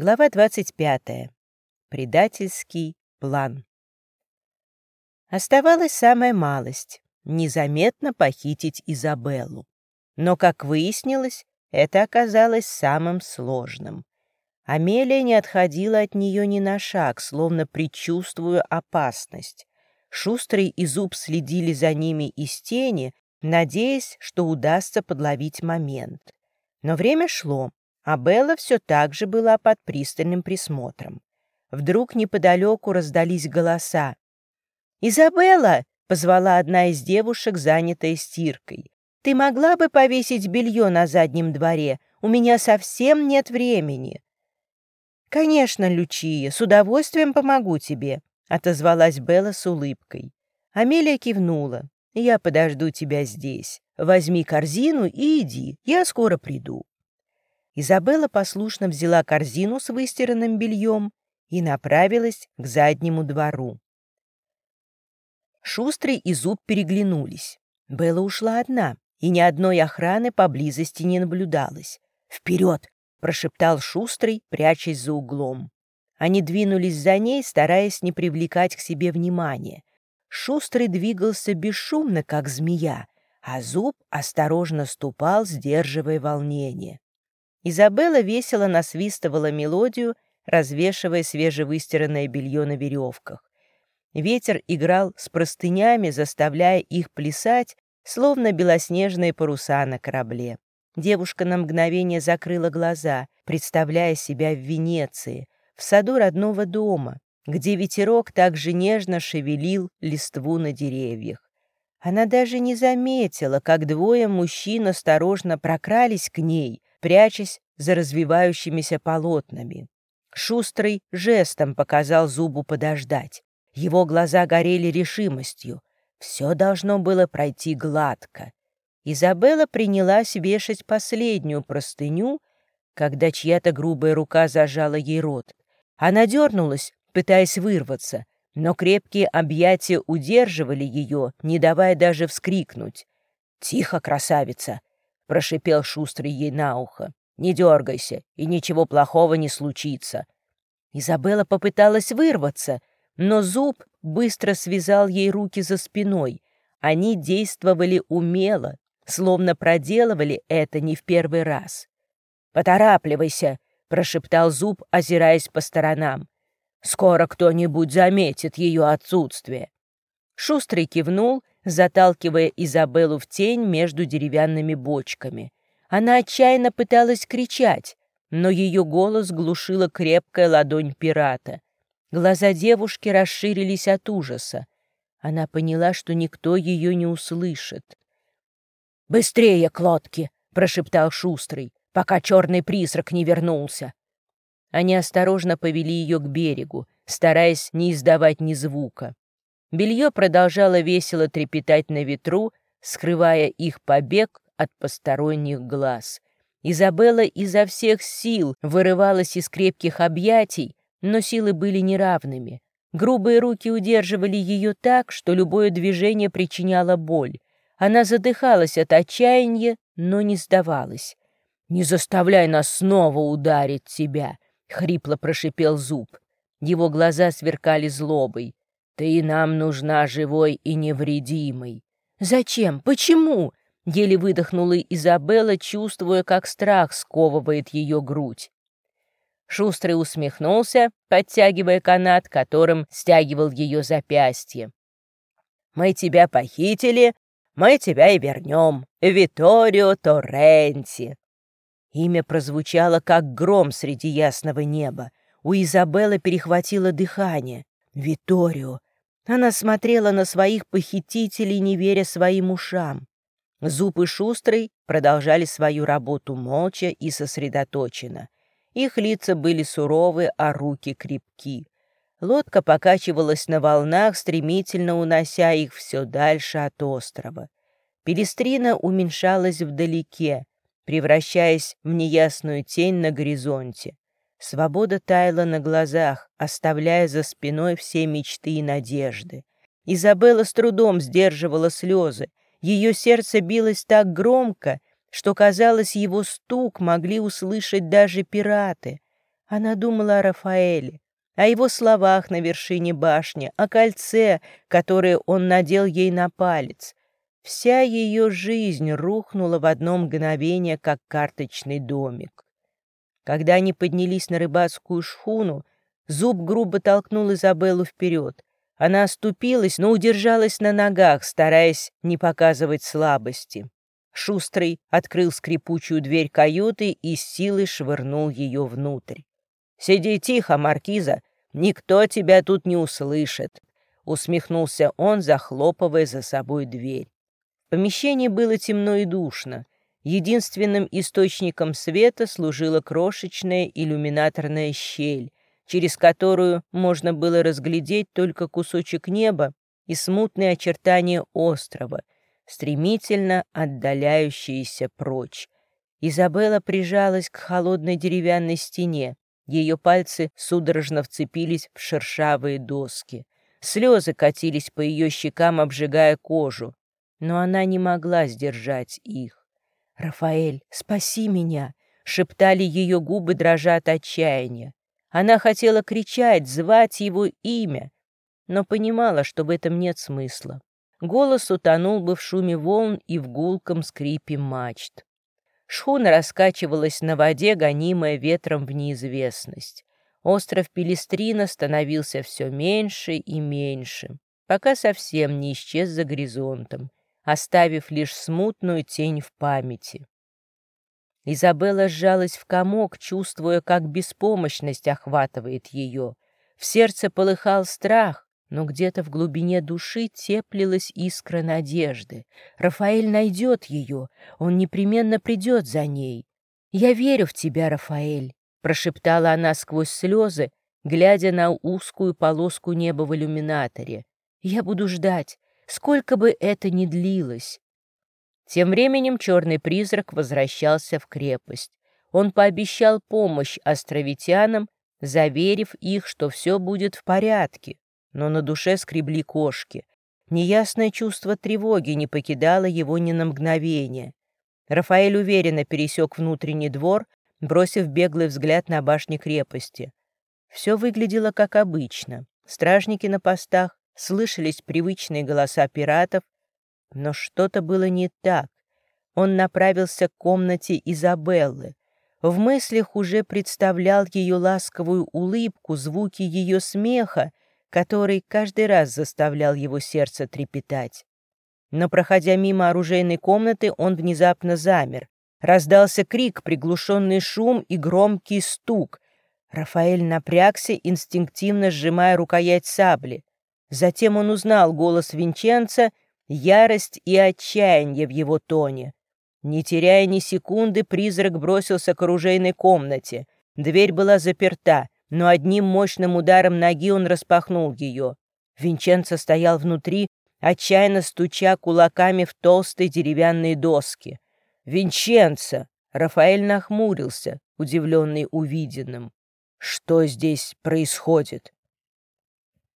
Глава 25. Предательский план. Оставалась самая малость — незаметно похитить Изабеллу. Но, как выяснилось, это оказалось самым сложным. Амелия не отходила от нее ни на шаг, словно предчувствуя опасность. Шустрый и Зуб следили за ними из тени, надеясь, что удастся подловить момент. Но время шло, а Белла все так же была под пристальным присмотром. Вдруг неподалеку раздались голоса. «Изабелла!» — позвала одна из девушек, занятая стиркой. «Ты могла бы повесить белье на заднем дворе? У меня совсем нет времени». «Конечно, Лючия, с удовольствием помогу тебе», — отозвалась Белла с улыбкой. Амелия кивнула. «Я подожду тебя здесь. Возьми корзину и иди, я скоро приду». Изабелла послушно взяла корзину с выстиранным бельем и направилась к заднему двору. Шустрый и Зуб переглянулись. Белла ушла одна, и ни одной охраны поблизости не наблюдалось. «Вперед!» — прошептал Шустрый, прячась за углом. Они двинулись за ней, стараясь не привлекать к себе внимания. Шустрый двигался бесшумно, как змея, а Зуб осторожно ступал, сдерживая волнение. Изабелла весело насвистывала мелодию, развешивая свежевыстиранное белье на веревках. Ветер играл с простынями, заставляя их плясать, словно белоснежные паруса на корабле. Девушка на мгновение закрыла глаза, представляя себя в Венеции, в саду родного дома, где ветерок так же нежно шевелил листву на деревьях. Она даже не заметила, как двое мужчин осторожно прокрались к ней, прячась за развивающимися полотнами. Шустрый жестом показал зубу подождать. Его глаза горели решимостью. Все должно было пройти гладко. Изабелла принялась вешать последнюю простыню, когда чья-то грубая рука зажала ей рот. Она дернулась, пытаясь вырваться, но крепкие объятия удерживали ее, не давая даже вскрикнуть. «Тихо, красавица!» Прошипел шустрый ей на ухо. «Не дергайся, и ничего плохого не случится». Изабелла попыталась вырваться, но зуб быстро связал ей руки за спиной. Они действовали умело, словно проделывали это не в первый раз. «Поторапливайся», — прошептал зуб, озираясь по сторонам. «Скоро кто-нибудь заметит ее отсутствие». Шустрый кивнул заталкивая Изабеллу в тень между деревянными бочками. Она отчаянно пыталась кричать, но ее голос глушила крепкая ладонь пирата. Глаза девушки расширились от ужаса. Она поняла, что никто ее не услышит. «Быстрее к лодке!» — прошептал Шустрый, пока черный призрак не вернулся. Они осторожно повели ее к берегу, стараясь не издавать ни звука. Белье продолжало весело трепетать на ветру, скрывая их побег от посторонних глаз. Изабелла изо всех сил вырывалась из крепких объятий, но силы были неравными. Грубые руки удерживали ее так, что любое движение причиняло боль. Она задыхалась от отчаяния, но не сдавалась. «Не заставляй нас снова ударить тебя!» — хрипло прошипел зуб. Его глаза сверкали злобой. Ты нам нужна живой и невредимой. Зачем? Почему? Еле выдохнула Изабелла, чувствуя, как страх сковывает ее грудь. Шустрый усмехнулся, подтягивая канат, которым стягивал ее запястье. «Мы тебя похитили, мы тебя и вернем. Виторио Торренти!» Имя прозвучало, как гром среди ясного неба. У Изабеллы перехватило дыхание. «Виторио! Она смотрела на своих похитителей, не веря своим ушам. Зуб и Шустрый продолжали свою работу молча и сосредоточенно. Их лица были суровы, а руки крепки. Лодка покачивалась на волнах, стремительно унося их все дальше от острова. Пелестрина уменьшалась вдалеке, превращаясь в неясную тень на горизонте. Свобода таяла на глазах, оставляя за спиной все мечты и надежды. Изабелла с трудом сдерживала слезы. Ее сердце билось так громко, что, казалось, его стук могли услышать даже пираты. Она думала о Рафаэле, о его словах на вершине башни, о кольце, которое он надел ей на палец. Вся ее жизнь рухнула в одно мгновение, как карточный домик. Когда они поднялись на рыбацкую шхуну, Зуб грубо толкнул Изабеллу вперед. Она оступилась, но удержалась на ногах, стараясь не показывать слабости. Шустрый открыл скрипучую дверь каюты и с силой швырнул ее внутрь. «Сиди тихо, Маркиза, никто тебя тут не услышит», — усмехнулся он, захлопывая за собой дверь. В помещении было темно и душно. Единственным источником света служила крошечная иллюминаторная щель, через которую можно было разглядеть только кусочек неба и смутные очертания острова, стремительно отдаляющиеся прочь. Изабелла прижалась к холодной деревянной стене. Ее пальцы судорожно вцепились в шершавые доски. Слезы катились по ее щекам, обжигая кожу. Но она не могла сдержать их. «Рафаэль, спаси меня!» — шептали ее губы, дрожа от отчаяния. Она хотела кричать, звать его имя, но понимала, что в этом нет смысла. Голос утонул бы в шуме волн и в гулком скрипе мачт. Шхуна раскачивалась на воде, гонимая ветром в неизвестность. Остров Пелестрина становился все меньше и меньше, пока совсем не исчез за горизонтом, оставив лишь смутную тень в памяти. Изабелла сжалась в комок, чувствуя, как беспомощность охватывает ее. В сердце полыхал страх, но где-то в глубине души теплилась искра надежды. Рафаэль найдет ее, он непременно придет за ней. «Я верю в тебя, Рафаэль», — прошептала она сквозь слезы, глядя на узкую полоску неба в иллюминаторе. «Я буду ждать, сколько бы это ни длилось». Тем временем черный призрак возвращался в крепость. Он пообещал помощь островитянам, заверив их, что все будет в порядке. Но на душе скребли кошки. Неясное чувство тревоги не покидало его ни на мгновение. Рафаэль уверенно пересек внутренний двор, бросив беглый взгляд на башни крепости. Все выглядело как обычно. Стражники на постах, слышались привычные голоса пиратов, но что-то было не так. Он направился к комнате Изабеллы. В мыслях уже представлял ее ласковую улыбку, звуки ее смеха, который каждый раз заставлял его сердце трепетать. Но, проходя мимо оружейной комнаты, он внезапно замер. Раздался крик, приглушенный шум и громкий стук. Рафаэль напрягся, инстинктивно сжимая рукоять сабли. Затем он узнал голос Винченца — ярость и отчаяние в его тоне. Не теряя ни секунды, призрак бросился к оружейной комнате. Дверь была заперта, но одним мощным ударом ноги он распахнул ее. Винченцо стоял внутри, отчаянно стуча кулаками в толстые деревянные доски. «Винченцо!» — Рафаэль нахмурился, удивленный увиденным. «Что здесь происходит?»